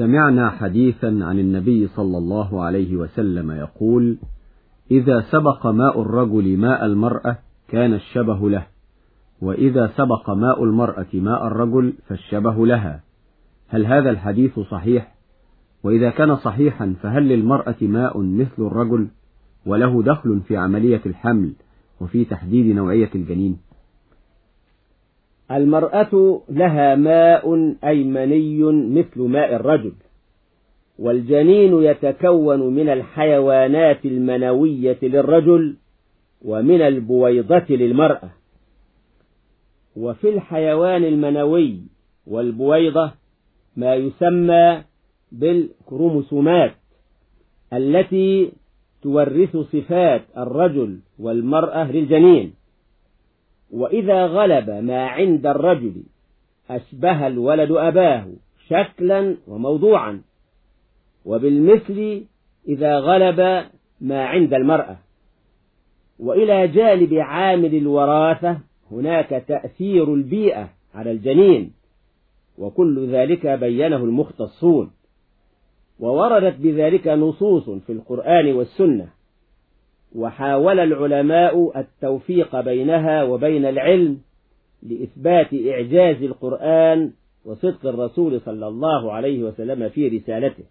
سمعنا حديثا عن النبي صلى الله عليه وسلم يقول إذا سبق ماء الرجل ماء المرأة كان الشبه له. وإذا سبق ماء المرأة ماء الرجل فالشبه لها. هل هذا الحديث صحيح؟ وإذا كان صحيحا فهل للمرأة ماء مثل الرجل؟ وله دخل في عملية الحمل وفي تحديد نوعية الجنين. المرأة لها ماء أي مني مثل ماء الرجل والجنين يتكون من الحيوانات المنوية للرجل ومن البويضة للمرأة. وفي الحيوان المنوي والبويضة ما يسمى بالكروموسومات التي تورث صفات الرجل والمرأة للجنين. وإذا غلب ما عند الرجل أشبه الولد أباه شكلا وموضوعا وبالمثل إذا غلب ما عند المرأة. وإلى جانب عامل الوراثة هناك تأثير البيئة على الجنين وكل ذلك بينه المختصون. ووردت بذلك نصوص في القرآن والسنة. وحاول العلماء التوفيق بينها وبين العلم لإثبات إعجاز القرآن وصدق الرسول صلى الله عليه وسلم في رسالته.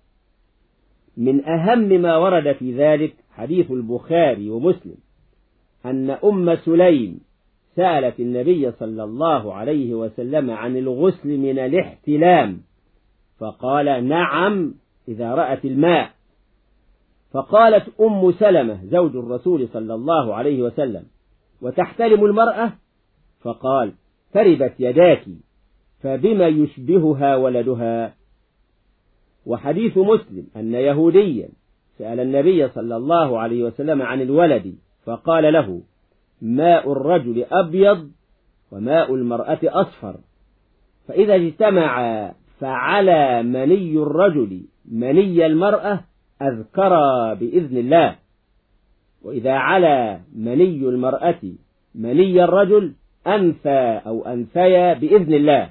من أهم ما ورد في ذلك حديث البخاري ومسلم أن أم سليم سألت النبي صلى الله عليه وسلم عن الغسل من الاحتلام فقال نعم إذا رأت الماء. فقالت أم سلمة زوج الرسول صلى الله عليه وسلم وتحتلم المرأة؟ فقال تربت يداك فبما يشبهها ولدها؟ وحديث مسلم أن يهوديا سأل النبي صلى الله عليه وسلم عن الولد فقال له ماء الرجل أبيض وماء المرأة أصفر فإذا اجتمع فعلى مني الرجل مني المرأة أذكر بإذن الله. وإذا على مني المرأة مني الرجل أنثى أو أنثيا بإذن الله.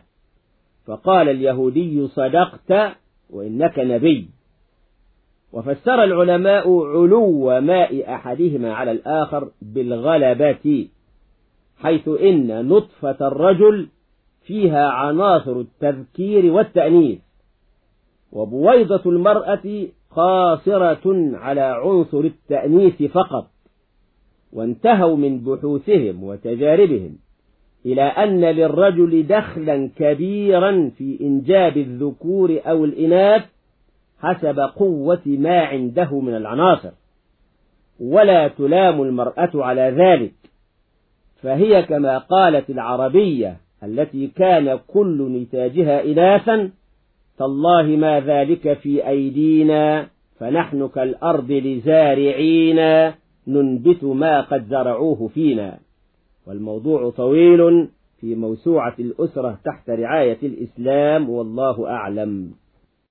فقال اليهودي صدقت وإنك نبي. وفسر العلماء علو ماء أحدهما على الآخر بالغلبة حيث إن نطفة الرجل فيها عناصر التذكير والتأنيث. وبويضة المرأة قاصرة على عنصر التأنيث فقط وانتهوا من بحوثهم وتجاربهم إلى أن للرجل دخلا كبيرا في إنجاب الذكور أو الإناث حسب قوة ما عنده من العناصر ولا تلام المرأة على ذلك. فهي كما قالت العربية التي كان كل نتاجها إناثا تالله ما ذلك في أيدينا فنحن كالأرض لزارعين ننبت ما قد زرعوه فينا. والموضوع طويل في موسوعة الأسرة تحت رعاية الإسلام والله أعلم.